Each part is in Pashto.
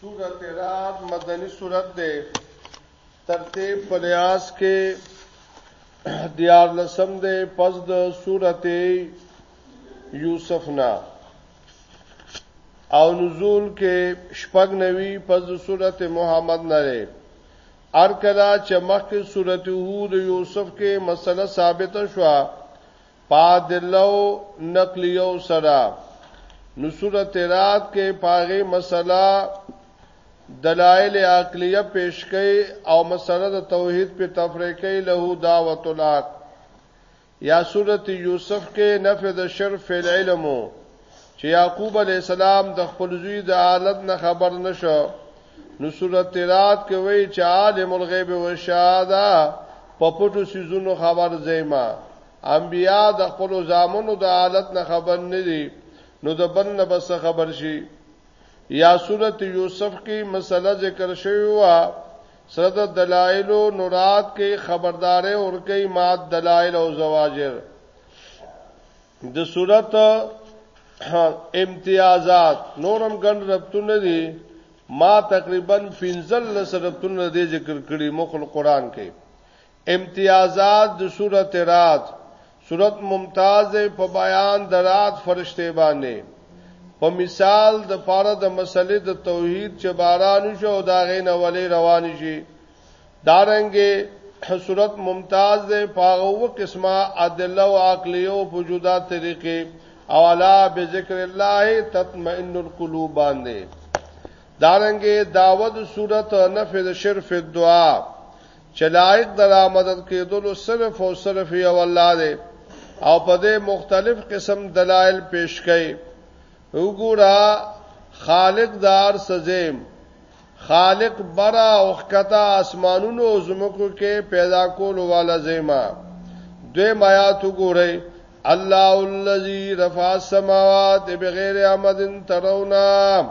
سورت رات مدنی سورت دے ترتیب پلیاس کے دیار لسم دے پس د سورت یوسف نا او نزول کې شپږ نوي پس د سورت محمد نه هر کله چې مخکې سورته هود یوسف کې مسله ثابته شوه پادلو نقلیو سره نو سورته رات کې پاغه مسله دلائل عقلیه پیش کړي او مسله د توحید په تفریقې له دعوت الحق یا سورت یوسف کې نفی د شرف فی العلم چې یعقوب علی السلام د خپل زوی د حالت نه خبر نشو نو سورت رات کې وایي چې عالم الغیب و شهاده په پټو سيزونو خبر زېما انبیا د خپل زامنو د حالت نه خبر نه دي نو د بن نه بس خبر شي یا سورت یوسف کې مسله ذکر شوی و سره د دلایل او نورات کې خبردارې ورکې مات دلایل او زواجر د صورت امتیازات نورم ګن ربطونه دي ما تقریبا 15 لس ربطونه دې ذکر کړی مخل قران کې امتیازات د سورت رات سورت ممتاز په بیان د رات فرشته باندې په مثال د پاره د مسلې د توحید چې باران شو او دا غینه ولې روان شي دارنګې صورت ممتاز ده پاغه و قسمه ادله او عقلی او وجودا طریقې او علا بذکر الله تطمئن القلوب باندې دارنګې داود صورت نفذ شرف الدعاء چې لایق د را مدد کېدلو صرف او صرف یو الله دی او په دې مختلف قسم دلایل پیش کړي وګوره خالق دار سزیم خالق برا او خطا اسمانونو او زمکو کې پیدا کول والا زیما دوی میات وګورئ الله الذي رفع السماوات بغیر عمد ترونه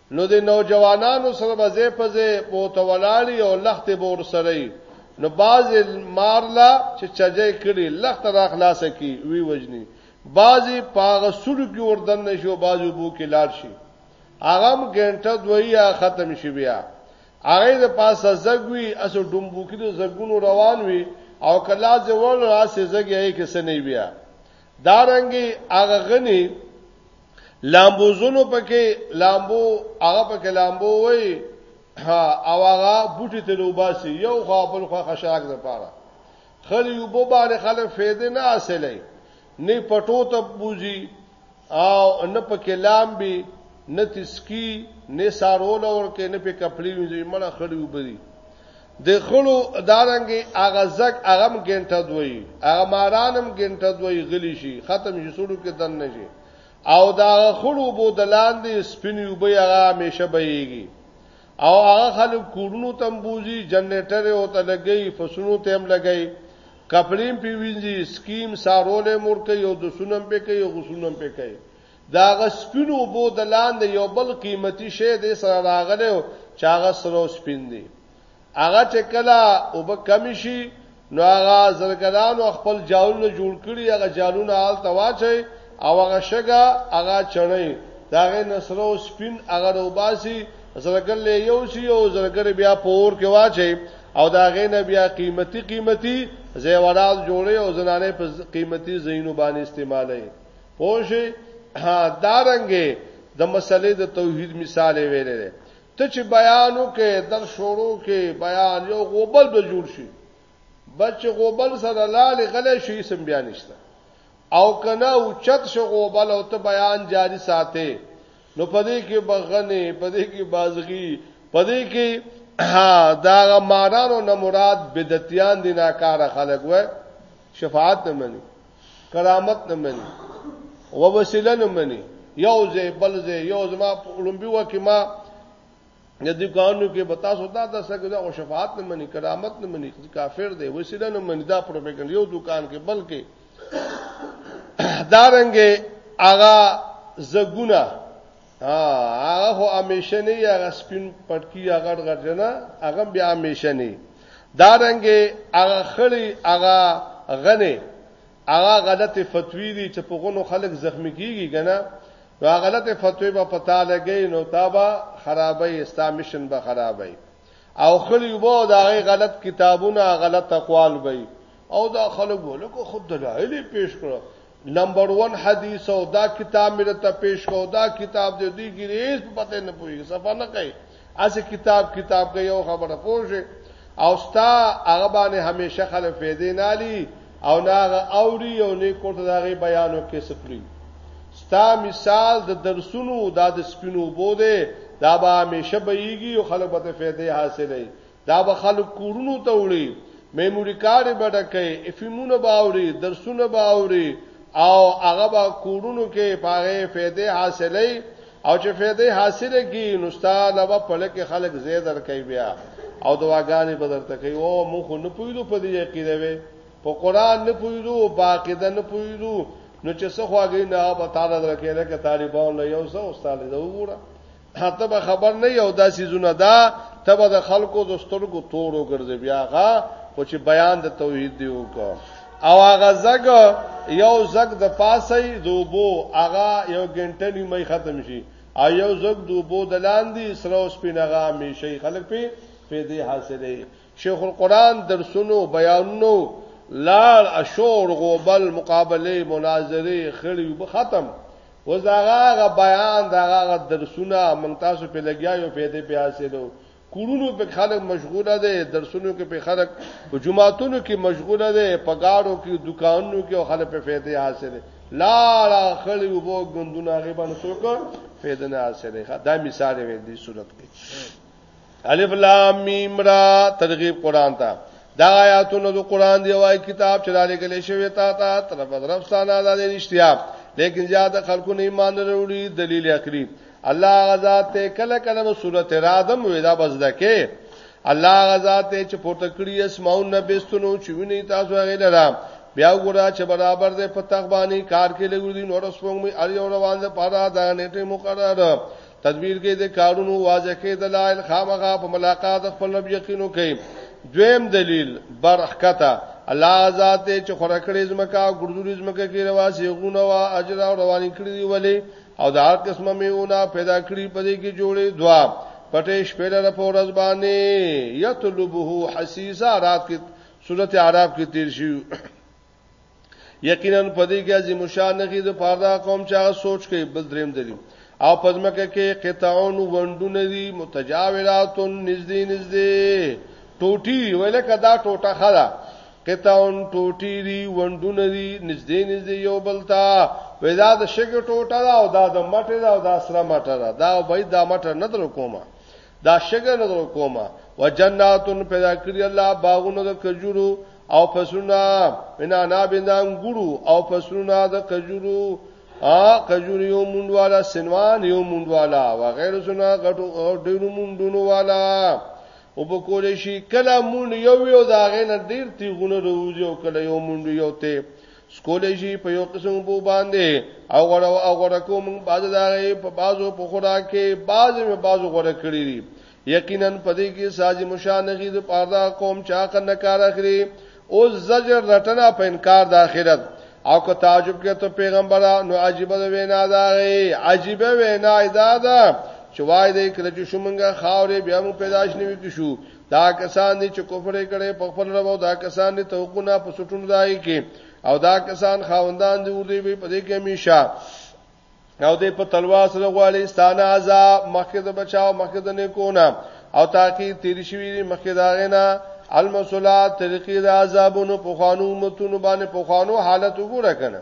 نو د نوجوانانو سره به ځای په ځای بوته ولاړی او لختې به ورسره وي نو بعضې مارله چې چجه کړي لخته را خلاصه کی وی وجني بعضې په هغه سلو کې وردن نه شي او بعضې اوبو کې لاړ شي هغه هم ګنټه دوی یا ختم شي بیا هغه د پاسه زګوي اسو ډومبو کې د زګونو روان وي او کله چې ور راسې زګي یې کې سنې بیا دارنګي هغه غني لامبو زونو پکې لامبو هغه پکې لامبو وای ها او هغه بوټي ته لوباسي یو خو بل خو خشاک نه پاره خل یو بو باندې خلک فایده نه حاصلې نه پټو ته بوزي او نه پکې لامبي نه تسکی نه سارول ورکه نه په کپلی وینځي مړه خړی وبري د خړو دارنګي هغه زګ هغه ګنټه دوی هغه مارانم ګنټه دوی غلی شي ختم شي سړو کې دن نه شي او دا خړو بو دلاندې سپینی وبې هغه همیشه بهيږي او هغه خلک کورونو تم بوزي جنریټر او ته لګي فسونو تم لګي کپلیم پی وینځي سکیم سارولې مور کوي او د سونم په کوي غسونم په کوي د هغه سپینو اوبو د لاندې یو بل قیمتي شی دې سره راغلی و چې هغه سره او سپین دی. هغه چې کله اوبه کمې شي نو هغه زرګرانو خپل جالونه جوړ کړي، هغه جالونه هلته واچوي او هغه شګه هغه چڼوي، د هغې نه سره او سپین هغه راوباسي، زرګر له یې یوسي او زرګر یې بیا په اور کې واچوي او د هغې نه بیا قیمتي قیمتي زیورات جوړوي او زنانې په قیمتي ځایونو باندې استعمالوي. پوجي دارنګې د مسلې د توحید مثال ویلې ده ته چې بیان وکې در شروع کې بیان یو غوبل به جوړ شي بچ غوبل سره لاله غلې شي سم بیان نشته او کنا او چت شو غوبل او ته بیان جاری ساته نو پدې کې بغنه پدې کې بازغي پدې کې ها دا مارانو نه مراد بدعتيان دي ناکاره خلک وای شفاعت نه مني کرامت نه مني او وسیله نه مني یو ځای بل ځای یو زما لومبي وکي ما د دې قانون کې به تاسو دا د سګدا او شفاعت نه مني کرامت نه مني کافر دی وسیله نه مني دا پروپاګاندا یو دکان کې بلکې دارنګ آغا زګونه ها هغه خو همیشه نه هغه سپین پټکی هغه غرجنه هغه بیا همیشه نه دا رنګ هغه خړی هغه غنه هغه غلط فتوی دي چې په غونو خلک زخمی کیږي کنه دا غلط فتوی به پتا لګی نو تابا خرابې استا مشن به خرابې او خلی وبو دا غلط کتابونه غلط اقوال به او دا خلک ولکو خود دلایل پیش کړو نمبر 1 حدیث او دا کتاب مې ته پیش کو دا کتاب دې دی ګریز په پته نه پوي صفه نه کوي اسه کتاب کتاب کوي او خبره پوښي او ستا هغه باندې همیشه خلک فائدې نه لي او ناغه اوري او نه کوته داغه بیانو کې سکري ستا مثال د درسونو دا د سپینو بوده دا به همیشه بهيږي او خلک به فائدې حاصلې دا به خلک کورونو ته وړي میموري کارت به ډکې افیمونه به اوري درسونه به اوري او هغه به کورونو کې پاره فائدې حاصلې او چې فائدې حاصلې کی نو ستاله به په لکه خلک زیات درکې بیا او دواګانې به درته کوي او مونږ نه پویلو په دې عقیده وي په قران نه پویلو په عقیده نه پویلو نو چې څه خواږي نه به تعالی درکې لکه طالبان له یو څه استاد دی وګوره هته به خبر نه یو دا سيزونه دا تبه د خلکو د سترګو تورو ګرځي بیا غا خو چې بیان د توحید دی وکړه او هغه زګ یو زګ د پاسې دوبو هغه یو ګنټه نیمه ختم شي او یو زګ دوبو د لاندې سره اوس پینغه میشي خلک په پیدې حاصلې شیخ القران درسونو بیانونو لار اشور غوبل مقابله مناظره خړی به ختم اوس دا هغه بیان دا هغه درسونه مونږ تاسو په لګیا یو په دې بیا سيلو کورونو په خلک مشغوله دي درسونو کې په خلک په جمعاتونو کې مشغوله دي په گاډو کې دکانونو کې خلک په فائدې حاصله لا لا خلی وبو غندونه غیبان څوک فائدې نه حاصله دا مثال وي دې صورت کې الف لام میم را ترغیب قران ته دا آیاتونه د قران دی وای کتاب چې دالې کله شوی تا ته طرف طرف سانا د رښتیا لیکن زیاده خلکو نه ایمان وروړي دلیل عقلی الله غزا ته کله کله په صورت رادم وې دا بزده کې الله غزا ته چې پورته کړی اسماون نبستونو چې ویني تاسو هغه لرا بیا ګورا چې برابر دې په تخبانی کار کې لګوري نور سپوږمۍ اړ یو روان ده پاره دا نیټه مقرره تدبیر کې د کارونو واضح کې دلایل خامغه په ملاقات خپل رب یقینو کوي دویم دلیل برخکته الله آزاد دی چې خورکړې زمکا ګردوري زمکا کې رواسي غونه وا اجر او رواني کړی دی ولی او د هر قسمه میونه پیدا کړی په دې کې جوړې دوا پټې شپې لره په ورځ باندې یطلبه حسیسا رات کې سورته عرب کې تیر شي یقینا په دې کې عظیم شان نه کې د پاره قوم چې هغه سوچ کوي بل دریم دلیل او پزمکه کې قطعون وندونه دي متجاوراتن نږدې نږدې ټوټي ویل کدا ټوټه خلا قطعون ټوټي دي وندونه دي نږدې نږدې یو بل ته پیدا د شګه ټوټه دا او دا د مټه دا او دا سره مټه دا دا به دا مټه نه در کومه دا شګه نه کومه وجناتن پیدا کړی الله باغونه د کجورو او فصلونه بنا نا بنا انګورو او فصلونه د کجورو ا کجوري یو مونډ والا سنوان یو مونډ والا و غیر سنا غټو ډیرو مونډونو والا او په کول شي کله مونډ یو یو داغه نه ډیر تیغونه روزي او کله یو مونډ یو ته سکولې شي په یو قسم بو باندې او غره او غره کوم باز دغه په بازو په خورا کې باز می بازو غره کړی دي یقینا پدې کې سازي مشانغي د پاره قوم چا کنه کار اخري او زجر رټنا په انکار د اخرت او که تعجب کې ته پیغمبره نو عجیب د وینا دا غي عجیب وینا دا ده چې وای دې کله چې شومنګه خاورې بیا موږ پیداش نیو کې شو دا کسان دي چې کفر کړي په خپل رب او دا کسان دي توقونه په سټونو دای کې او دا کسان خاوندان دي ور دي په دې کې همیشه او دې په تلوار سره غواړي ستانه عذاب مخکې د بچاو مخکې د نیکونه او تاکي تیر شوی مخکې داغینا المسلات طریقې د عذابونو په خوانو متونو باندې په خوانو حالت وګوره کنه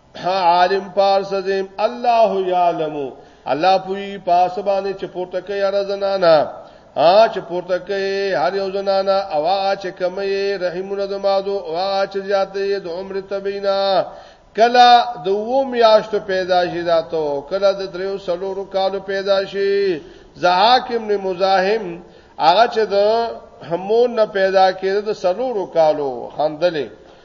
عالم پار سزم الله یعلم الله پوی پاس باندې چې پورته کوي هر زنانا ا چې پورته کوي هر یو زنانا او هغه چې کمې رحمونه د مادو او هغه چې زیاتې د عمر تبینا کلا د وو میاشتو پیدا شي داتو کلا د دریو سلورو کالو پیدا شي زحاکم نه مزاحم هغه چې د همون نه پیدا کېده د سلورو کالو خندلې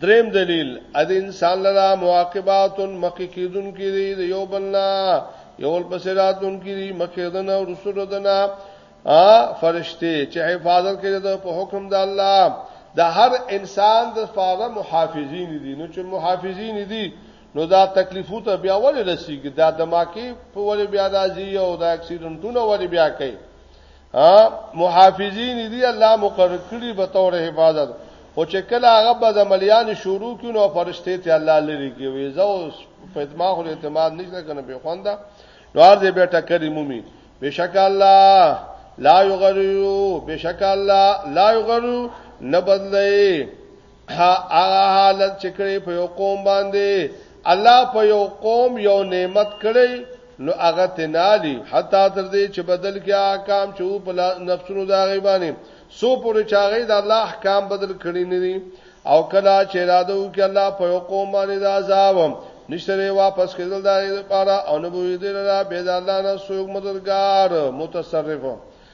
دریم دلیل اد انسان لرا مواقبات مخکې کیدون کې دی د یو بلنا یو په سراتون کې دی مخکې دنه او رسول دنه ا فرشته چې حفاظت کوي د په حکم د الله د هر انسان د فاره محافظین دي نو چې محافظین دي نو دا تکلیفو ته بیا ولې رسیږي دا دماکي په ولې بیا راځي او دا اکسیډنټونه ولې بیا کوي ها محافظین دی الله مقرر کړی به تور حفاظت او چې کله هغه به عملیان شروع کینو فرشته ته الله لري کې وي زو فدما خو اعتماد نشته کنه به خواندا دوار دې به ټکرې مومي بشک الله لا یغرو بشک الله لا یغرو نه بدلې هغه حالت چې کړی په یو قوم باندې الله په یو قوم یو نعمت کړی نو هغه تنالی حتی تر دې چې بدل کې احکام چې په نفسونو دا غیبانی سو پورې چاغې د الله احکام بدل کړی نه دي او کله چې اراده وکړي الله په یو قوم باندې دا عذاب نشتره واپس کېدل دا لپاره او نه بوې دې را به د الله نه سوق مددگار متصرف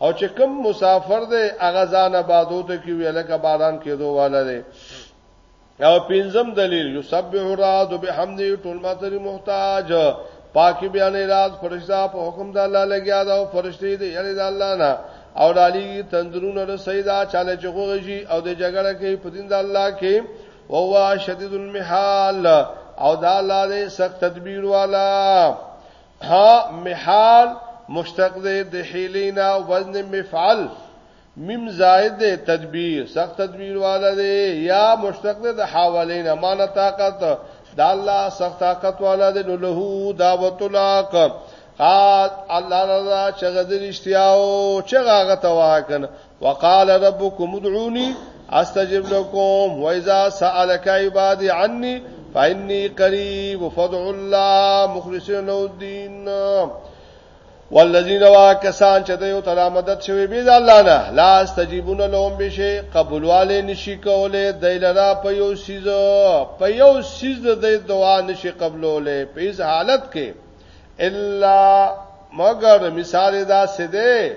او چې کوم مسافر دی هغه ځان آبادو ته کې ویل کا باران کېدو والا دی او پنځم دلیل یسبح الرعد بحمد ټول ماتری محتاج پاکي بیان رات فرشتہ په حکم د الله لګیا دا او فرشتي دی یعنی د الله نه او علی تندرونه د سیدا چاله چغوږي او د جګړه کې په دین د الله کې او هو شدید المحال او دا الله دې سخت تدبیر والا ها محال مشتق ده د حیلینا وزن مفعل میم زائد ده تدبیر سخت تدبیر والا ده یا مشتق ده د حوالینا مان طاقت د الله سخت طاقت والا ده نو له دعوت الاق قاد الله رضا چغه درشتیاو چغه غتوا کنه وقال ربكم ادعوني استجب لكم واذا سالك عبادي عني فاني قريب فادعوا الله مخلصين له الدين والذین وا کسان چې د یو تعالی مدد شوی به د الله نه لا استجیبون لهم بشی قبولواله نشي کوله د لرا په یو سیز په یو سیز د دعا نشي قبولوله په هیڅ حالت کې الا مگر مثال دا سده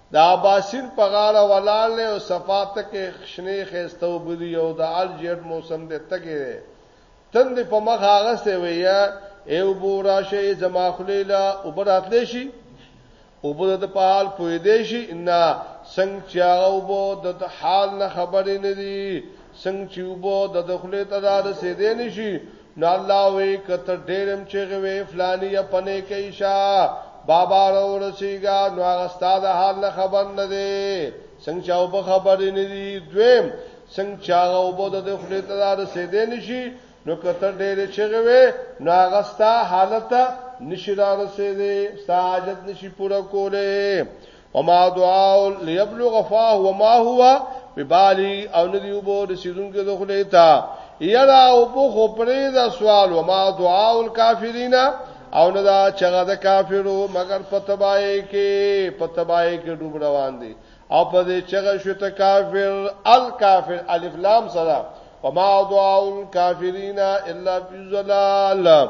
د اباسین په غاړه ولاړ دی او صفا تکې شنې ښایسته اوبه دي او د ال جیټ موسم دی تږی دی تندې په مخ اغستی وي یا ای اوبو راشئ زما خولې له اوبه راتلی شي اوبه د په حال پوهېدی شي نه څنګه چې هغه اوبه د حال نه خبرې نه دي څنګه چې اوبه د خولې ته را رسېدی نه شي نو الله وی کته ډیرم چغه وی فلانی یا پنه کوي شا بابا رو رسیګا نو هغه استاد حال نه خبر نه دی څنګه چاو په خبر نه دی دویم څنګه چاغه وبو د خپل ته دار سیدې نشي نو کته ډیره چغه وی نو هغه ستا حالت نشي را رسیدې ستا حاجت نشي پوره کوله وما دعاء ليبلغ فاه وما هو ببالي او ندی وبو رسیدونکو د خلې تا یلا او بو خو پرې دا سوال وما دعاء الكافرین او نه دا چغه د کافرو مگر په تبای کې په تبای کې ډوب روان دي او په دې چغه شو ته کافر الکافر الف لام سره وما دعاء الكافرین الا في ضلال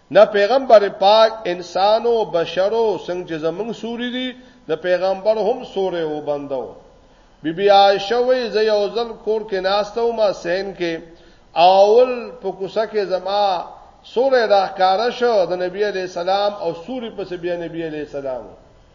نه پیغمبر پاک انسان او بشر او څنګه چې زمنګ سوري دي د پیغمبر هم سورې او بندو بی بی عائشه وی زه یو ځل کور کې ناشته ما سین کې اول په کوسه کې زما سورې راخاره شو د نبی علی سلام او سوري پس بیا نبی علی سلام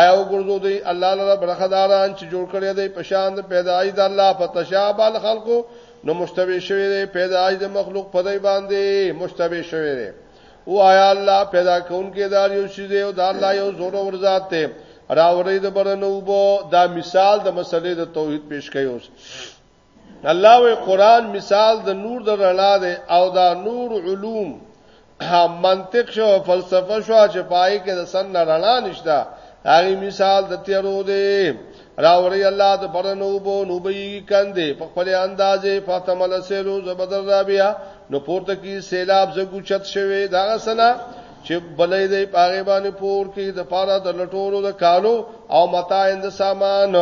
آیا وګورځو دی الله لره برخداران چې جوړ کړی دی په شان د پیدایي د الله په تشابه الخلقو نو مشتبه شوی دی پیدایي د مخلوق په دی باندې مشتبه شوی دی او آیا الله پیدا کونکي دار یو شی دی او د الله یو زور ور ذات دی راوړی د برنوبو دا مثال د مسلې د توحید پیش کوي اوس الله وی قران مثال د نور د رڼا دی او دا نور علوم منطق شو فلسفه شو چې پای کې د سن رڼا نشته هغه مثال د تیرو دی راوړی الله د برنو بو نو به کندې په خپل اندازې فاطمه لسلو زبدر رابیا نو پورته کې سیلاب زګو چت شوی دا سنا چې بلې دې پاغه باندې پور کې د پاره د لټولو د کالو او متاع د سامان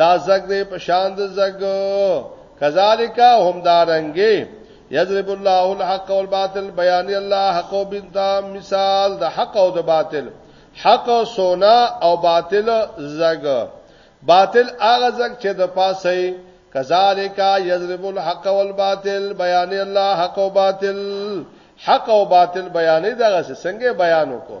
دا زګ دې په شان د زګ کذالک هم دارنګي یضرب الله الحق والباطل بیان الله حق او بنتا مثال د حق او د باطل حق او سونا او باطل زګ باطل هغه زګ چې د پاسه کذالک یضرب الحق والباطل بیان الله حق او باطل حق او باطل بیانې دغه څنګه بیان وکړو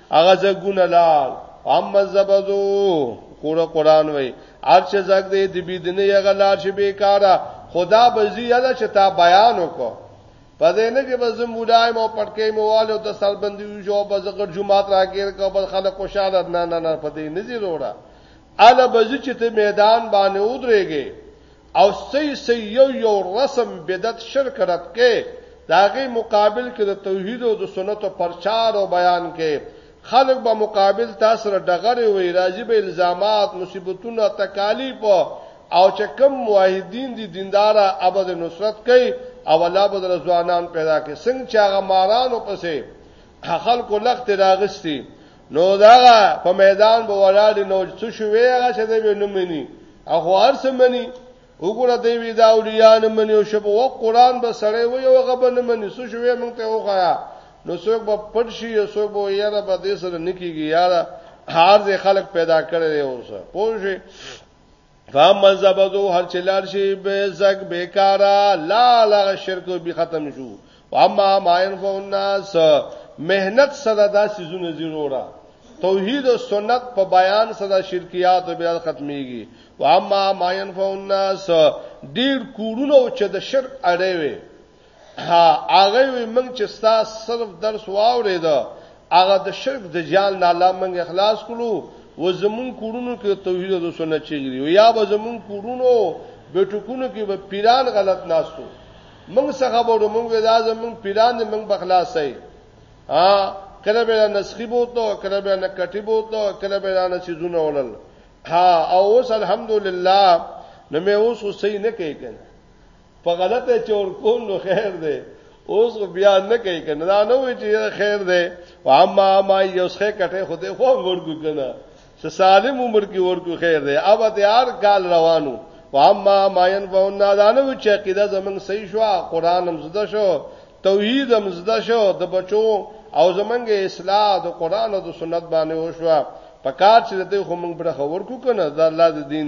هغه زګونه لال اما الزبذو قرآن قرآن وای ارچ زګ دې د بيدنه یغه لار شي بیکاره خدا بزی یلا چې تا بیان وکړه په دې نه کې بس مولایم او پټکې مواله د سربندي شو بس غړ جمعات راګیر کو بس خلک خوشاله نه نه نه په دې نه زی وروړه اله بزی چې ته میدان باندې ودرېږي او سی سی یو یو رسم بدعت شرک رد کې داغي مقابل کې د توحید او د سنت پرچار او بیان کې خلق به مقابل تاسو را ډغره وي راځي به الزامات مصیبتونه تکالیف او چې کم موحدین دي دیندارا ابد نصرت کوي او الله به رضوانان پیدا کوي څنګه چې هغه مارانو پسې خلکو لخت راغستي نو دا په میدان به ولاړ نو څه شوې هغه چې دی به نمنې او خو هر څه مني وګوره دی وی دا اولیاء نه مني او شب او قران به سره وي او هغه به نه مني څه شوې مونږ ته وخایا نو څوک به پټ شي او څوک به یاره به دې سره نکیږي یاره هر ځای خلک پیدا کړي اوسه پوه شي فاما زبدو هر چلار شي به زګ بیکارا لا لا شرک به ختم شو واما ما ينفع الناس مهنت صدا دا سيزونه ضروره توحید او سنت په بیان صدا شرکیات بیا ختميږي واما ما ينفع الناس ډیر کورونه چې د شرک اړې وي ها هغه وی موږ چې ستا صرف درس واورې دا هغه د شرک د جال نه الله موږ اخلاص کړو و زمون کورونو کې توحید او سنت چیرې وي یا به زمون کورونو بیٹکونو کې به پیران غلط ناسو موږ څه خبرو موږ دا زمون پیران دې موږ بخلاصای ها کله به نسخي بوته کله به نه کټي بوته کله به نه سيزونه ولل ها او اوس الحمدلله نو مې اوس حسین نه کوي کنه په غلطه چور کول نو خیر دی اوس بیا نه کوي کنه دا نه وي چې خیر دی او اما ما یوسخه کټه خوده خو ورګو کنه چې سالم عمر کې ورګو خیر دی او د یار کال روانو او اما ما ينفعون دا نه وي چې عقیده زمون صحیح شو قران هم زده شو توحید هم زده شو د بچو او زمونږه اصلاح د قران او د سنت باندې وشو پکار چې دې خو موږ پر خبر کو کنه دا الله د دین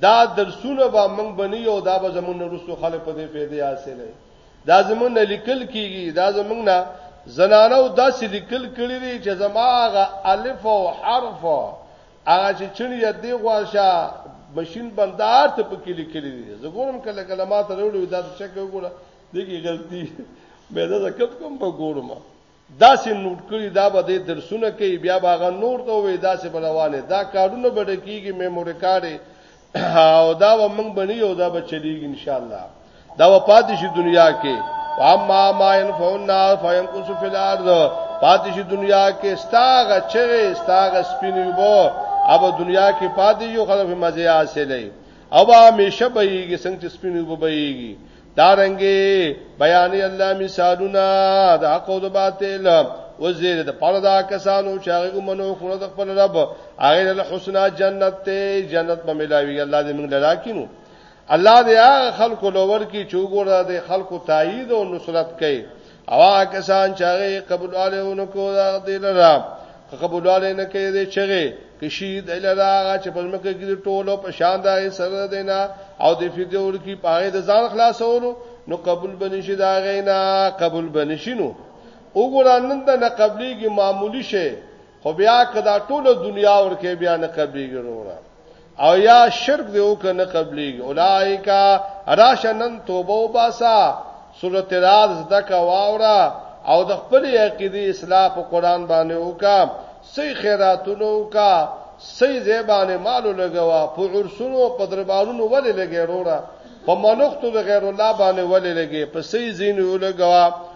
دا درسونه به موږ بنی او دا به زمونږ وروسته خلک په دې فائدې حاصلې دا زمونږ نه لیکل کیږي دا زمونږ نه زنانه او داسې لیکل کړی دی چې زماغه الف او حرف هغه چې چنی دې غواشه ماشين بندار ته پکې لیکل دي زه ګورم کله کله ما ته وروړي دا څه کوي ګوره دغه غلطي مې دا کپ کوم په ګورم داسې نوټ کړي دا به دې درسونه کوي بیا به هغه نور ته وې داسې به روانه دا کارونه به ډکیږي میموري کارې او دا به موږ بنی او دا به چلیږي ان شاء الله دا و پاتې شي دنیا کې اما ما ينفع الناس فينقص في الارض پاتې شي دنیا کې ستاغه چغه ستاغه سپینې وو اوب دنیا کې پاتې یو خلک مزه حاصلې او همیشه بهيږي څنګه سپینې وو بهيږي دارنګي بیان الله مثالونه د حق او د باطل وزیر د پاره دا کسانو چې هغه ومنو خو د خپل رب هغه له حسنا جنت ته جنت په ملاوي الله دې موږ لراکینو الله دې هغه خلکو لور کې چوغوره د خلکو تایید او نصرت کوي او هغه کسان چې هغه قبول اله ونکو دا دې لرا خبرواله نه کوي دې چغه کې شهید لرا هغه چې په مکه کې ټولو په شان دا سره دینا او د فیدور کې پاره د ځان خلاصولو نو قبول بنشي دا غینا قبول بنشي نو وګوران نن ته نه قبليږي معمولی شي خو بیا کدا ټوله دنیا ورکه بیا نه قبليږي وروړه او یا شرک دی او کنه قبلی اولایکا راشنن توبه وباسا سورۃ رات زده کا واورا او د خپل عقیده اصلاح په قران باندې وکا سي خیراتونو وکا سي زیبانه مالو لګوا په عرسونو په دربارونو ولې لګي وروړه په منختو د غیر الله باندې ولې لګي په سي زینو لګوا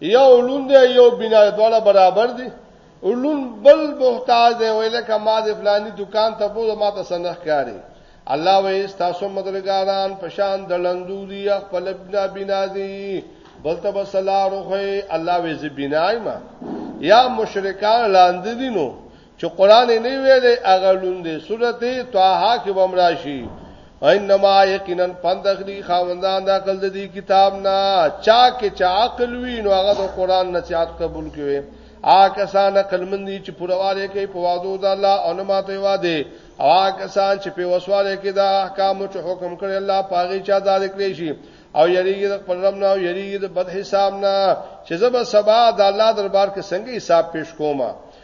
یو لون دی یو بنا دواړه برابر دي لون بل محتاج دی ویل کما د فلانی دکان ته بوله ما ته سنخ کاری الله وې تاسو مدرګاران پشان دلندو دی خپل بنا بنا دی بلته بسلارو خو الله وې زبینای ما یا مشرکان لاندې دي نو چې قران نه ویلې هغه لوند سورته طه کې بمراشي انما یقینا پندخلی خاوندان د عقل د دې کتاب نه چا کې چا عقل وی نو هغه د قران نصيحت قبول کوي آکه سان کلمندی چې پرواله کوي په وادو د الله او نه ماته واده او آکه سان چې په وسواله کې د احکام چې حکم کړی الله پاغي چا دار کړی شي او یریږي د خپل رب نه او یریږي د بد حساب نه چې زب سبا د الله دربار کې څنګه حساب پیش کومه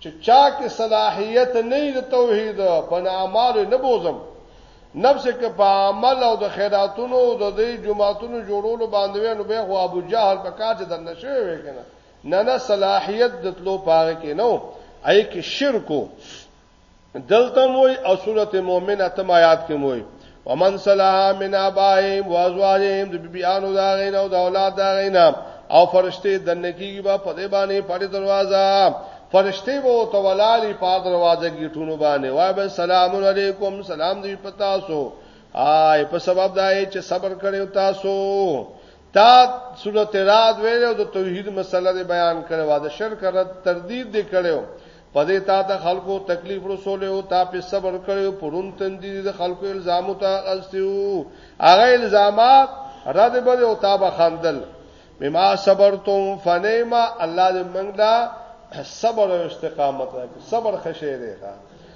چې چا کې صلاحیت نه وي د توحید په نعمال نه بوزم نفس کې په عمل او د خیراتونو او د دې جمعاتونو جوړولو باندې ونه به خو ابو جهل په کار چې د نشوي وي کنه نه نه صلاحیت د تلو پاره کې نو اې کې شرکو دلته موي او سورته مؤمن اتم آیات کې موي ومن صلاح من ابائهم وازواجهم د بیانو دا غین او د اولاد دا غین او فرشته دنه کیږي با په دې باندې په دروازه فرشته وو تو ولالی په دروازه کې ټونو باندې وای به سلام علیکم سلام دی پتا سو آی په سبب دای چې صبر کړو تاسو تا سورته رات ویلو د توحید مسله دی بیان کړو دا شرک رد تردید دی کړو په دې تا ته خلکو تکلیف رسول او تا په صبر کړو پرون تندې د خلکو الزام ته استیو هغه الزامات رد به او تا به خندل بما صبرتم فنیما الله دې موږ لا صبر او استقامت راکړي صبر خشه دی ښا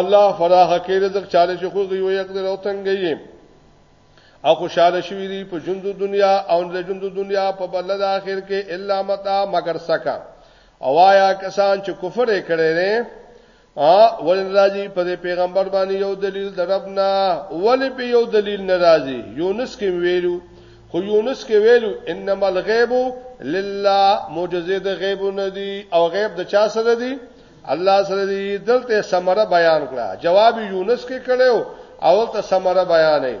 الله فراخ کې رزق چاله شي خو یو یک درو تنګي او خوشاله شوی دی په ژوند د دنیا او د ژوند د دنیا په بل د اخر کې الا متا مگر سکا او آیا کسان چې کفر یې کړی دی ا ول راځي په پیغمبر باندې یو دلیل دربنا ول په یو دلیل ناراضي یونس کې ویلو خو یونس کې ویلو انما الغیب لله معجزې د غیب نه دي او غیب د چا سره دي الله سره دی دلته سمره بیان کړه جواب یونس کې کړو اول ته سمره بیانې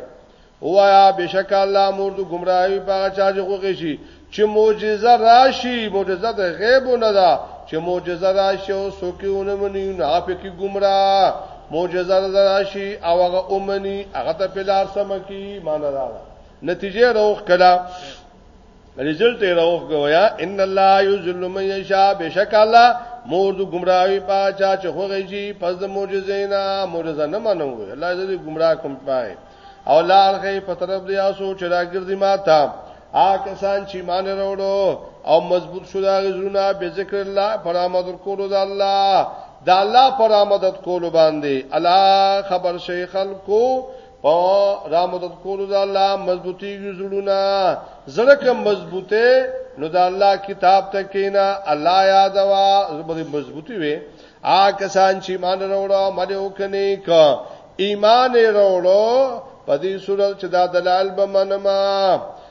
وایا بشک الله مور د گمراهی په چا چې خوږی شي چې معجزه راشي معجزه د غیب نه ده چې معجزه راشي او سوکیونه منی نه په کې گمراه معجزه راشي او هغه اومني هغه ته پلار سم کی مان راځه نتیجه روخ کلا رزلټ یې راوخ غویا ان الله یذل من یشا بشک الله مور د گمراهی پاچا چې خوږی شي پس د معجزې نه معجزه نه منو الله دې گمراه کوم پای او لار خې په طرف دی او سوچ راګرځي ما تا آ کسان چې مان وروړو او مضبوط شو دا غزونه به ذکر الله پر آمد کولو د الله د الله پر آمدت کولو باندې الا خبر شي خلکو په را مدد کولو د الله مضبوطی زړونه زړه کوم مضبوطه نو د الله کتاب ته کینا الله یاد وا زبري مضبوطی وي آ کسان چې مان وروړو مده وکني ک ایمان وروړو په دې صورت چې دا دلال به منما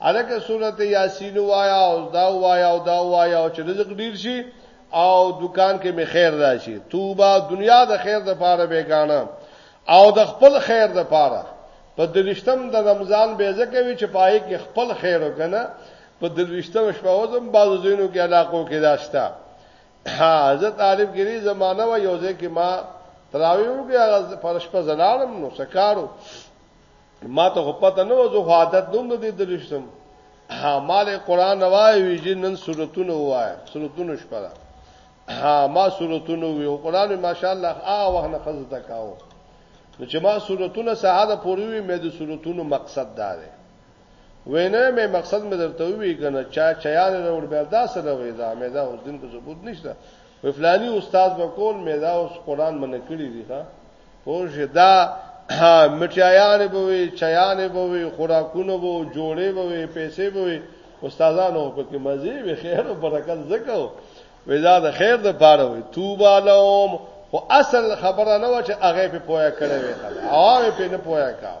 الکه سورته یاسین وایا او دا وایا او دا وایا او چې رزق ډیر شي او دکان کې می خیر راشي توبه دنیا د خیر د پاره بیگانه او د خپل خیر د پاره په درشتم د رمضان به ځکه وی چې پای کې خپل خیر وکنه په درشتم شپه وزم بعضو زینو کې علاقو کې داشتا حضرت عارف ګری زمانہ و یوځه کې ما تراویو کې فرش په زلالم نو سکارو ما ته خو پته نه و زه خو عادت دوم نه دي درشتم ها مال قران وای وی چې نن سورتونه وای سورتونه شپه ده ها ما سورتونه وی او قران ماشاءالله هغه وخت نه خزه تکاو نو چې ما سورتونه ساده پوری وی مې د سورتونو مقصد دار وینه مې مقصد مې درته وی کنه چا چا یاد وروړ بیا دا سره وی دا مې دا اوس دین کو ثبوت نشته په فلاني استاد وکول مې دا اوس قران منه کړی دی ها پوه شه دا مټیایان به وي چیان به وي خوراکونه به جوړې به وي پیسې به وي استادانو په کې مزي به خیر او برکت زکو ودا د خیر د پاره وي توبه لهم خو اصل خبره نه و چې هغه په پویا کړی وي هغه په نه پویا کاو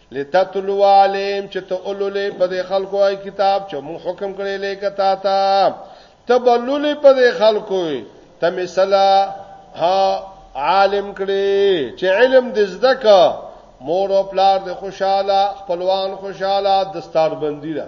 لتتلو علیم چې ته اولولې په دې خلکو ای کتاب چې مون حکم کړی لیکه تا تا تبلولې په دې خلکو ته مثلا ها عالم کړي چې علم دې زده کا مور او پلار دې خوشاله خپلوان خوشاله دستاربندی را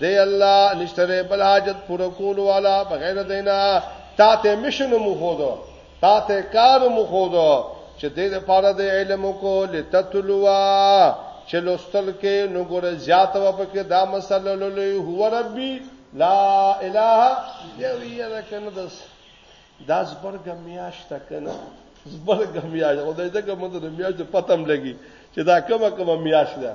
دی الله نشتره بل حاجت پوره کول والا بغیر دینا تا ته مشن مو خو دو تا ته کار مو خو دو چې دې لپاره د علم کو لتتلوا چې لوستل کې نو ګور زیات و پکې دا مسله لولې هو ربي لا اله الا هو کنه داس داس برګ میاشت کنه زبرګ میاشت او دې دغه مونږ د میاشت پتم لګي چې دا کومه کومه میاشت ده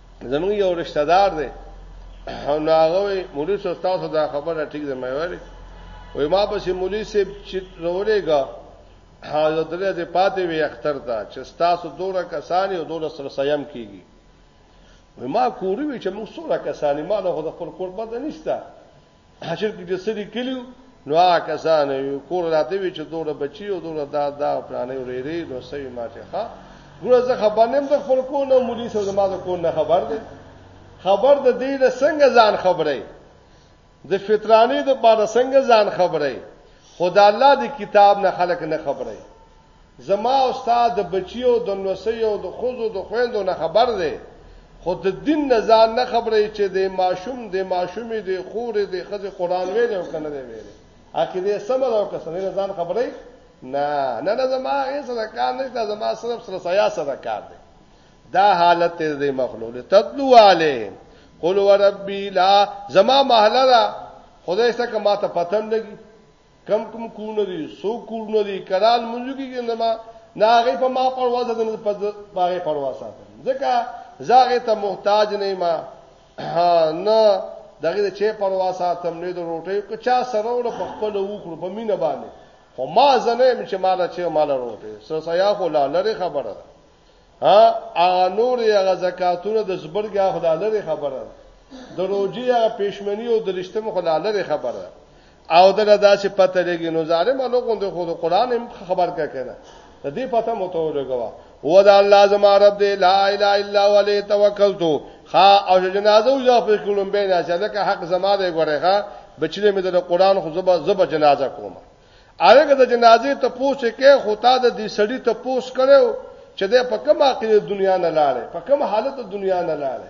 زمونږ یو رشتہ دار دی او ناغه مولوی سو تاسو دا خبره ټیک ده مې وایي وای ما پسې مولوی سیب چې رولېګا حاضر درې دې پاتې وي اختر ته چې تاسو دوه کسانی او دوه سره سیم کیږي وای ما کوروي چې موږ سره کسانی ما له خپل قربت نشته حشر کې چې سړي کلیو نو هغه کسان یو کور راته وی چې دوره بچي او دوره دا دا پرانه ورېری نو سوي ماته ښا ګوره زه خبر نیم د خپل کو نو مولي سره ما د کو نه خبر ده خبر د دې د څنګه ځان خبره د فطراني د بار څنګه ځان خبره خدا الله د کتاب نه خلق نه خبره زما او ستا د بچیو د نوسیو د ښځو د خویندو نه خبر دی، خو د دین نه ځان نه خبروي چې دې ماشوم، دې ماشومې، دې خورې، دې ښځې قرآن ویلی او که نه دی ویلی؟ عقیده یې سمه ده او که څه؟ دې نه ځان خبروي؟ نه، نه، نه، زما هغې سره کار نشته، زما صرف سره سیا سره کار دی. دا حالت دی د مخلوق له تطلو علیهم قل وربی لا زما محله ده خدای څخه ما ته پتم لګي کم کم کورونه دي سو کورونه دي کلال منځو کې ګندما ناغه په ما پروا ده نه په باغې پروا ساتم ځکه زاغه ته محتاج نه ما نه دغه چې پروا ساتم نه د روټي که چا سره ور په خپل وکړو په مینه باندې خو ما زنه چې مال چې مال روټي سر سیا خو لا لري خبره ده ها ا نور یا زکاتونه د زبرګه خدای لري خبره ده د روجي یا پېشمنی او د رښتمه خدای لري خبره ده او دغه داسې پته لګي نو ظالم له غوند خو د قران هم خبر کا کنه د دې پته مو ته ولګوا هو دا الله زما رب دی لا اله الا هو علی توکلت خا او جنازه او ځف کولم بین اشه دا حق زما دی ګوره ښا بچلې مې د قران خو زبا زبا جنازه کوم هغه د جنازې ته پوسټ کې خو تا د دې سړی ته پوسټ کړو چې د په کومه کې دنیا نه لاړې په کومه حالت دنیا نه لاړې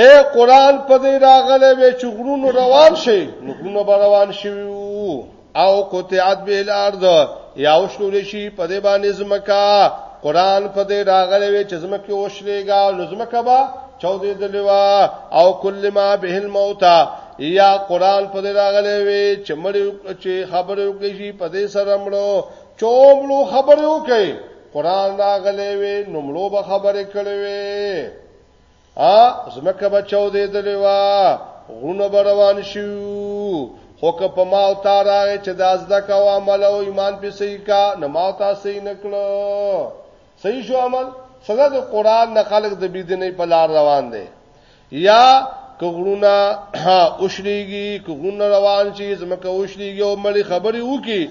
اے قران په دې راغله وی چې غرونو روان شي نو غرونو به روان شي او قطعت به الارض یا وشلول شي په دې باندې زمکا قران په دې راغله وی چې زمکه وشلېګا نو زمکه به چودې دلوا او کل ما به الموت یا قران په دې راغله وی چې مړ چې خبرو کې شي په دې سره مړو چومړو خبرو کې قران راغله وی نو مړو به خبرې کړې وی ا زمکه بچاو دې دلیوا غرونه بروان شو خو که په ما او تا راغی چې دا زده کا او عمل او ایمان په صحیح کا نه ما او تا صحیح نکړو صحیح شو عمل سره د قران نه خلق د بيدینې په لار روان دي یا کغړونه اوشليږي کغړونه روان شي زمکه اوشليږي او ملي خبري وکي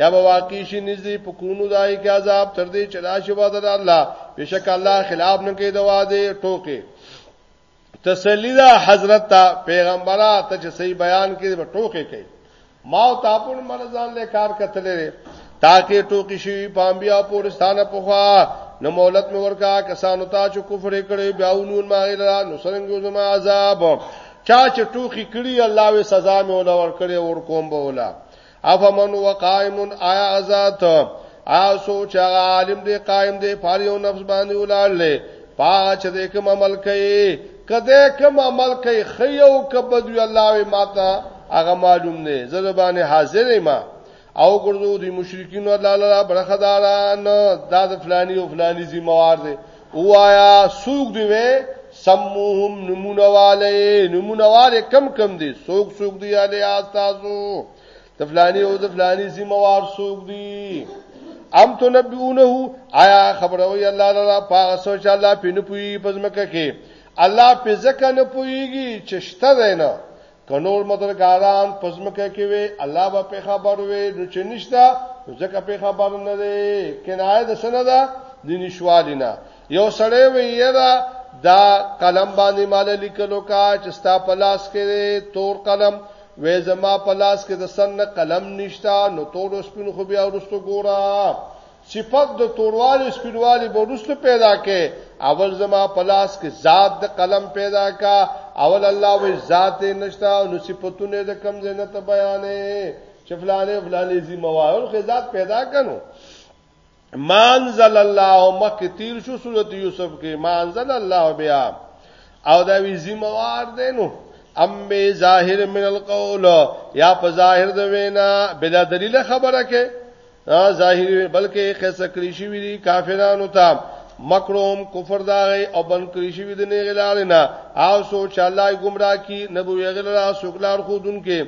یا به واقع شي نږدې په کونو دای کې عذاب تر دې چې راشي وعده د الله بشک الله خلاف نه کوي د وعده ټوکې تسلی دا حضرت تا پیغمبره ته چې صحیح بیان کړي به ټوکې کوي ما او تاپون مرزان له کار کتلې تاکي ټوکی شي پامبیا پورستانه پوخا نو مولت مې ورکا کسانو ته چې کفر کړي بیا ونون ما غیلا نو سرنګو زما عذاب چا چې ټوکی کړي الله وې سزا مې ولا ور کړې ور کوم به ولا افمن وقائم آیا ازاد آسو چې عالم دې قائم دې پر یو نفس باندې ولاړلې پاچ دې کوم عمل کوي کده کوم عمل کوي خيو کبد وی الله وی ماته هغه معلوم نه زه باندې حاضر ما او ګرځو دي مشرکین الله لاله برخداران دا د فلانی او فلانی ذمہ وار دي وایا سوق دی وې سموهم نمونه والے نمونه والے کم کم دي سوق سوق دی علی استادو تفلانی او تفلانی ذمہ وار سوق دی ام تنبئونه آیا خبروي الله تعالی پاغه سوچ الله پینې پوي پزمکه کې الله په ځکه نه پويږي چې شته دی نه کنور مدرګاران پزمکه کې وي الله به په خبر وي نو چې نشتا ځکه په خبر نه دی کنایه د سنه ده د نشوالینا یو سړی وي یرا دا قلم باندې مال لیکلو کا چې ستا په لاس کې تور قلم وې زما په لاس کې د سن قلم نشتا نو تور سپین خو بیا ورستو ګورا صفت د توروالي سپینوالي به رسو پیدا کې اول زما پلاس کې ذات د قلم پیدا کا اول الله وی ذات نشتا نو صفاتونه د کم زینت بیانې چې فلانه فلانه زی موایل خو ذات پیدا کنو مانزل الله مکه تیر شو سورته یوسف کې مانزل الله بیا او دا وی زموار دینو ام به ظاهر من القول یا په ظاهر د وینا بلا دلیل خبره کې ظاهری بلکې خسه کړی شي وی کافرانو ته مکروم کفر داغه او بن کړی شي د نه غلارینا او سوچ الله گمراه کی نبو یغلرا سوکلار خودن کې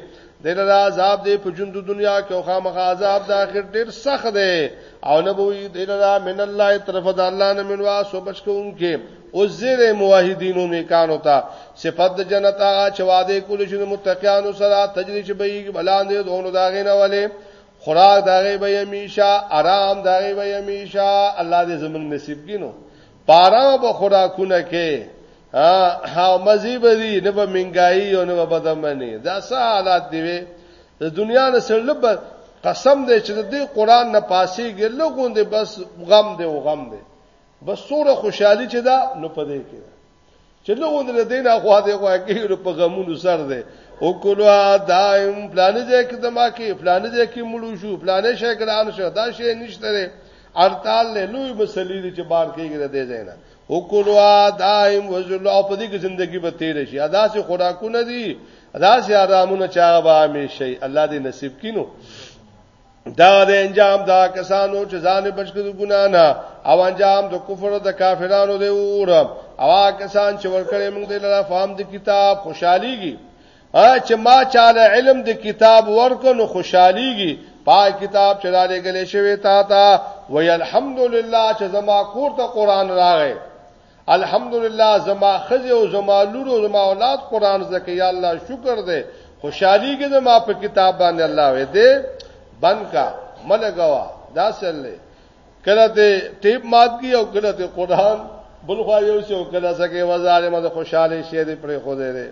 دغه عذاب دی په ژوند د دنیا کې او خامخ عذاب د اخر ډیر سخت دی او نه بوي دغه من الله طرف د الله نه من واسو بچکون کې او زیر موحدینو نیکانو ته صفات د جنت هغه چې وعده کول شي متقینو سره تجریش به یې بلاندې دونو داغې نه والے خوراک داغه به همیشه آرام داغه به همیشه الله دې زموږ نصیب کینو پارا به خوراکونه کې ها ها مزي به دي نه به منګایي او نه به بدمنې دا څه حالات دی وي د دنیا نه سرلب قسم دې چې د قران نه پاسې ګرلو غوندې بس غم دې او غم دې بس سوره خوشحالي چې دا نو پدې کې چې نو ودر دین اخوا دی خو کېږي په غمونو سر دی او کلو دایم پلان دې کې دما کې پلان دې کې مړو شو پلان شي ګران شو دا شي نشته لري ارتال له لوی مسلې دې چې بار کېږي دې زینا او کلو دایم وزل او په دې کې ژوندۍ به تیر شي ادا سي خوراکونه دي ادا سي آرامونه چا به همیشه الله دې نصیب کینو دا د انجام دا کسانو چې ځان بچو د ګنا نه او انجام د کفر د کافرانو دی اور او کسان چې ورکړې موږ د لاره فهم د کتاب خوشحاليږي چې ما چاله علم د کتاب ورکو نو خوشحاليږي پاک کتاب چې را لګلې شوی تا ته وی الحمدلله چې زما کور ته قران راغی الحمدلله زما خزه او زما لور او زما اولاد قران زکه یا الله شکر دې خوشحالي کې زما په کتاب باندې الله وې دې بنکا ملګوا دا سره کله ته ټیپ مات کی او کله ته قران بل خو یو څه او کله سکه وزاره مده خوشاله شه دې پرې خو دې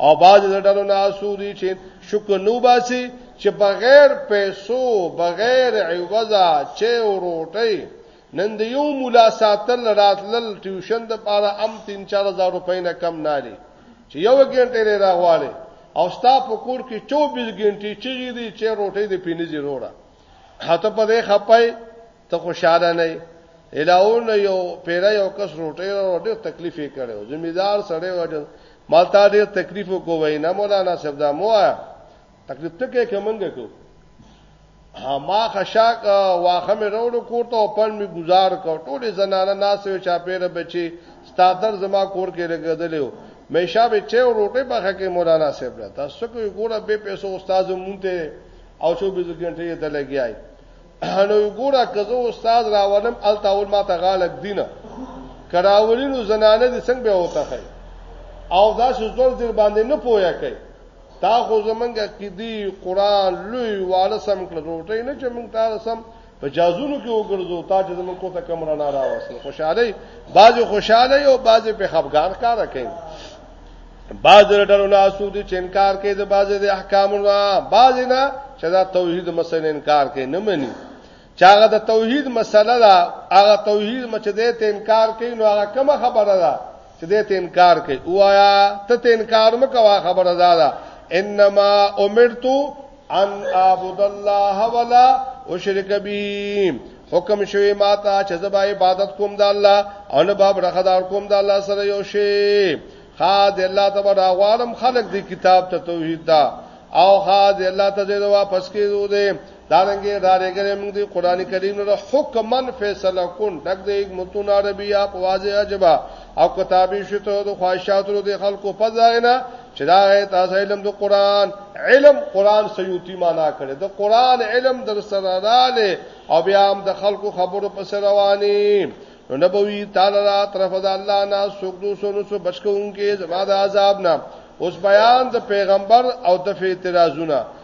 او باز ډلو نه اسوري چې شکر نو باسي چې بغیر پیسو بغیر عوضا چې وروټي نن د یو مولا ساتل راتلل ټیوشن د پاره ام 3-4000 روپۍ نه کم نه لري چې یو غنټه لري راغواړي او ستا په کور کې 24 غنټې چیږي دي چې روټۍ د پینځي روړه هته په دې خپای ته خوشاله نه الاون یو پیره یو کس روټۍ او ډېر تکلیف یې کړو ذمہ دار سره وډل مالتا ډېر تکلیف وکوي نه مولانا صاحب دا مو تکلیف ته کې کومنګ کو ما خشاک واخه مې وروړو کوته او پن می گزار کو ټولې زنانه ناسو چا پیر بچي ستادر زما کور کې لګیدلې و مې شابه چې روټي بخه کې مولانا صاحب له تاسو کوی ګوره به پیسو استاد مونته او شو بزګنټې ته لګیای نو ګوره که زه استاد راولم الته اول ما ته غاړه دینه کراولینو زنانه دې څنګه به وته خي او دا چې زور دې باندې نه پوهه کوي تا خو زمونږ کې دی قران لوی واله سم کړ روټي نه چې مونږ تاسو سم په جازونو کې وګرځو تا چې زمونږ کوته کم رڼا راوسته خوشاله بعض خوشاله او بعض په خفګان کار کوي باز ډلو لا سود چې انکار کوي د باز د احکامو نه باز نه چې دا توحید مسله انکار کوي نه مني چې هغه د توحید مسله ده هغه توحید مچده ته انکار کوي نو هغه کومه خبره ده چې دې ته انکار کوي وایا ته ته انکار مکوا خبره ده انما امرتو ان اعبد الله ولا اشرک به حکم شوی ما ته چې زبا عبادت کوم د الله او نه باب رخدار کوم د الله سره یو شی خا د الله تبارک غوالم خلق دی کتاب ته توحید دا او خا د الله ته دې واپس کیدو دې دارنګه دارګره موږ دی قران کریم له حکمن فیصله کون دغ دې متون عربی اپ واضح اجبا او کتابی شته د خواهشاتو د خلکو په ځای نه چې دا تاسو علم د قران علم قران سيوتی معنا کړي د قران علم در سره رااله او بیا هم د خلکو خبرو پس رواني نو نبوي تعالی را طرف د الله نه سوګ دو سونو سو بچکونکي زما د عذاب نه اوس بیان د پیغمبر او د اعتراضونه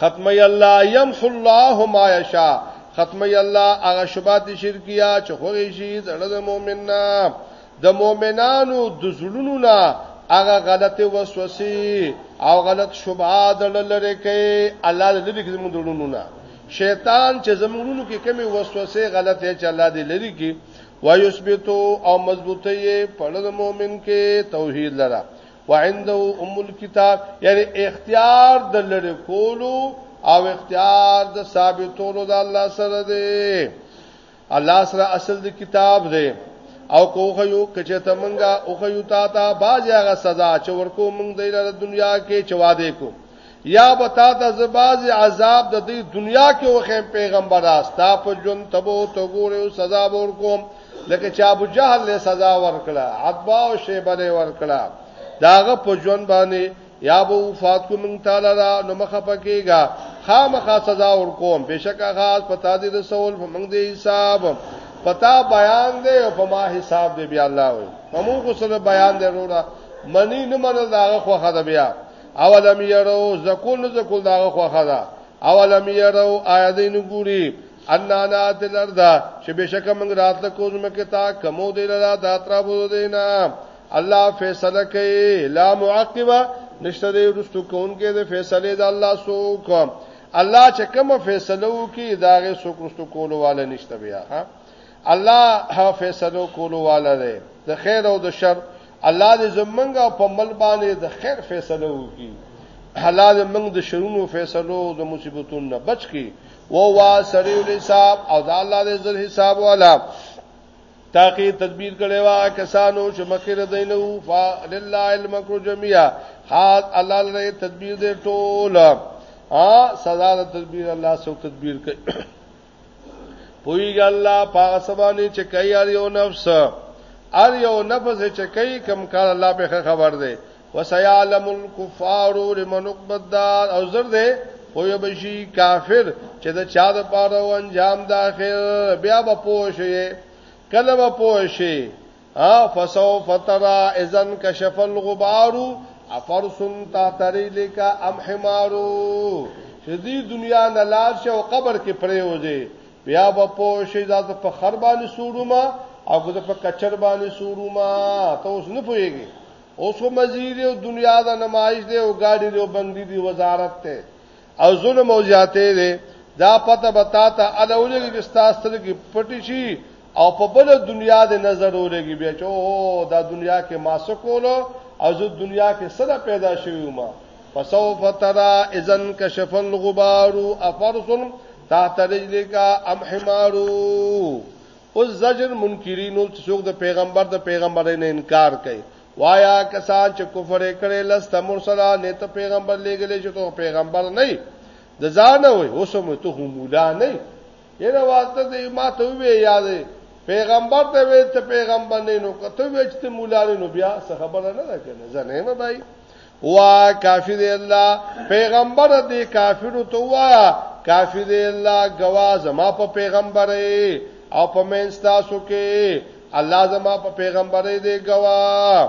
ختمي الله يمحو الله ما يشاء ختمي الله هغه شوبات شرکیا چې خوږي شي زړه د مؤمننا د مؤمنانو د زړونو نه هغه غلطه وسوسه او غلط شوبه د لری کوي الله دې لری کې زموږ زړونو نه شیطان چې زمونږونو کې کمی وسوسه غلطه چې الله دې لری کې ويثبتو او مضبوطی په لږ مؤمن کې توحید لره وعنده ام الكتاب یعنی اختیار د لری کولو او اختیار د ثابتولو د الله سره دی الله سره اصل د کتاب دی او کوخه یو کچته منګه او خو یو تا ته باز هغه سزا چې ورکو مونږ د دنیا کې چواده کو یا به تا ته زباز عذاب د دې دنیا کې وخیم پیغمبر استا په جون تبو تو ګورو سزا ور کوم لکه چې ابو جهل له سزا ورکړه عتبا او شیبه له ورکړه داغه په جون باندې یا به وفات کو مونږ تعالی را نو مخه پکېګا خامخا سزا ور کوم بشکه خاص پتا دې رسول مونږ دې حساب پتا بیان دې او په ما حساب دې بیا الله وي همو کو سره بیان دې وروړه منی نه منل داغه خو خدای بیا اولم يرو زکول نه زکول داغه خوخه ده اولم يرو آیا دې نه ګوري ان انا تلردا چې بشک موږ راتل کوز مکه تا کمو دې لرا دا ترابو دینا الله فیصله کوي لا معقبه نشته دې رستو کونکي دې فیصله د الله سوک الله چې کوم فیصله وکي داغه سوک رستو کولو والا نشته بیا ها الله هغه فیصلو کولو والا دی د خیر او د شر الله دې زمونږ په مل باندې د خیر فیصله وکړي الله دې موږ د شرونو فیصلو د مصیبتونو نه بچ کړي او وا سریع الحساب او دا الله دې ذل حساب والا تاکي تدبیر کړي وا کسانو چې مخیر دینو فلله المکر جميعا حال الله لري تدبیر دې ټول ا سزا د تدبیر الله سو تدبیر کوي پویګ الله پاغه سبانی چې کوي ار یو نفس ار یو نفس چې کوي کم کار الله په خبر دی وسيعلم الكفار لمن قدار او زر دی خو یو بشي کافر چې دا چا د پاره و انجام د اخر بیا به پوه شي کله به پوه شي ها فسوف ترى اذا كشف الغبار افرس تاتری لکا ام حمارو شدی دنیا نه لار شه او قبر کې پرې وځي بیا به پوه شي ذات په خر باندې سوروما او ګذ په کچر باندې سوروما ته اوس نه پوهیږي اوس په مزید او دنیا دا نمایش دی او ګاډي دی او بندي دی وزارت ته او ظلم او زیاته دی دا پته بتا ته الولګي چې تاسو ته پټی شي او په بل دنیا د نظر ولګي بیا چې او دا دنیا کې ما څه کولو او زه دنیا کې سره پیدا شوی ما فسوف ترى اذن كشف الغبار افرس تحت رجلك ام حمار او زجر منکرینو چې څوک د پیغمبر د پیغمبر نه انکار کوي وایا کسان چې کفر کړي لست مرسلا نه ته پیغمبر لګلې چې ته پیغمبر نه د ځان وي اوس هم ته مولا نه یره واسطه دې ما ته وی یاد پیغمبر ته وی ته پیغمبر نه نو کته وی چې مولانه نو بیا څه خبره نه ده کنه زنه نه بای وا کافی دی الله پیغمبر دی کافر تو وا کافی دی الله گوا زما په پیغمبر او په منستا سو کې الله زما په پیغمبر دی گوا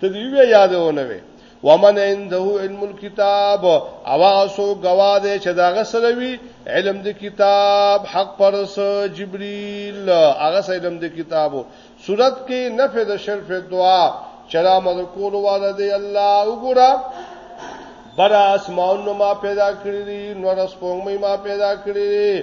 ته دی وی یادونه وی ومن عنده علم الكتاب اواسو گواده چې داغه سره وی علم د کتاب حق پرس جبريل هغه سره علم د کتابو صورت کې نفع د شرف دعا چرا مر کول واده دی الله وګړه بر اسمان ما پیدا کړی نور سپوږمۍ ما پیدا کړی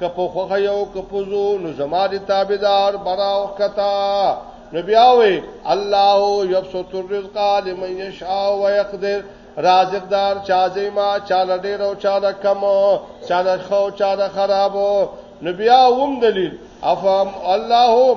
که په خوخه یو که په زو نو زما دي تابعدار براو کتا نو بیا وی الله یبسط الرزق لمن یشاء ويقدر رازق دار چازې ما چاله ډېر او چاله کم چاله خو چاله خرابو نو بیا ووم دلیل افهم الله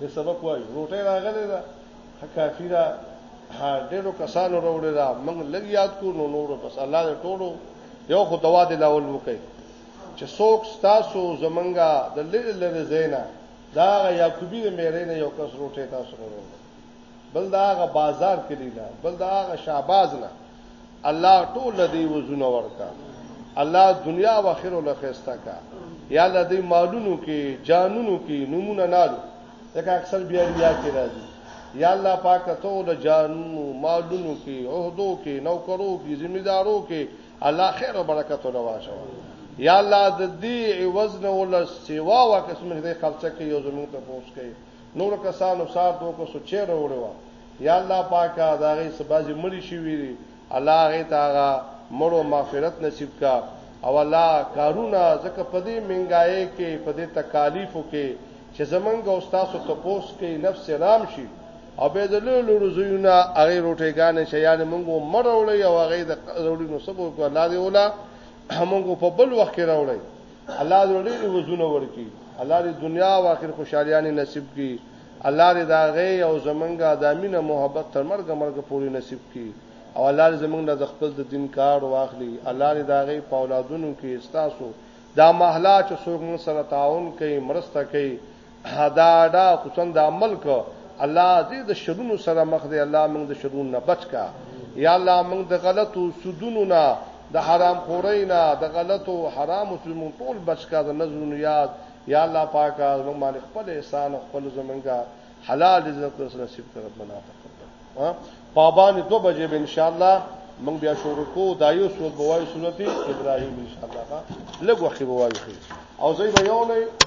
دې سبق وایو روټه راغله دا کافی دا ډېرو کسانو وروړي دا موږ لږ یاد کو نو نور بس الله دې ټولو یو خو دوا دې لاول وکړي چې څوک تاسو زمونږه د لری لری زینا دا یعقوبی د میرې نه یو کس روټه تاسو وروړي بل دا هغه بازار کلی نه بل دا هغه شاباز نه الله ټول دې وزونه ورکا الله دنیا او آخرت له خسته کا یا الله دې مالونو کې جانونو کې نمونه نالو ځکه اکثر بیا بیا کې راځي یا الله پاک ته له جانونو مالونو کې عہدو کې نوکرو کې ذمہ دارو کې الله خیر او برکت له واشه یا الله د دې عوض نه ول سیوا وا قسم دې خرچه کې یو زمون ته پوس کوي نورو کسانو سارت وکړو سو چه روړی وه یا الله پاکه د هغی څخه بعضی مړی شوی دی الله هغی ته هغه مړو مغفرت نصیب که او الله کارونه ځکه په دی منګای کی په دی تکالیفو کی چه زمنګ او ستاسو تپوس کی نفس رام شی او به د لوی لوی زویونه هغه روټیګانې شیان مونږ مړ وړي او هغه د وروړي نو سبو کو الله دی ولا مونږ په بل وخت کې راوړي الله دې ډېر وزونه ورکي الله دې دنیا او آخرت خوشالیانه نصیب کړي الله دې دا غي او زمونږه د امینه محبت تر مرګ مرګ پورې نصیب کړي او الله دې زمونږ د خپل د دین کار واخلي الله دې دا غي په اولادونو کې استاسو دا محله چې څوک مون سره تعاون کوي مرسته کوي دا دا خصوصا دا ملک الله دې د شرونو سره مخ دې الله موږ د شرونو نه بچ کا یا الله موږ د غلطو سودونو نه د حرام خورۍ نه د غلطو حرامو سودونو ټول بچ کا د نظرونو یاد یا الله پاکه موږ باندې خپل احسان او خپل زمونږه حلال رزق نصیب کړه ربنا تقبل پابان دو بجې به ان شاء الله موږ بیا شروع کو دایو سورۃ بوای سورۃ ابراهیم ان شاء الله لږ وخت بوای او زه به یو نه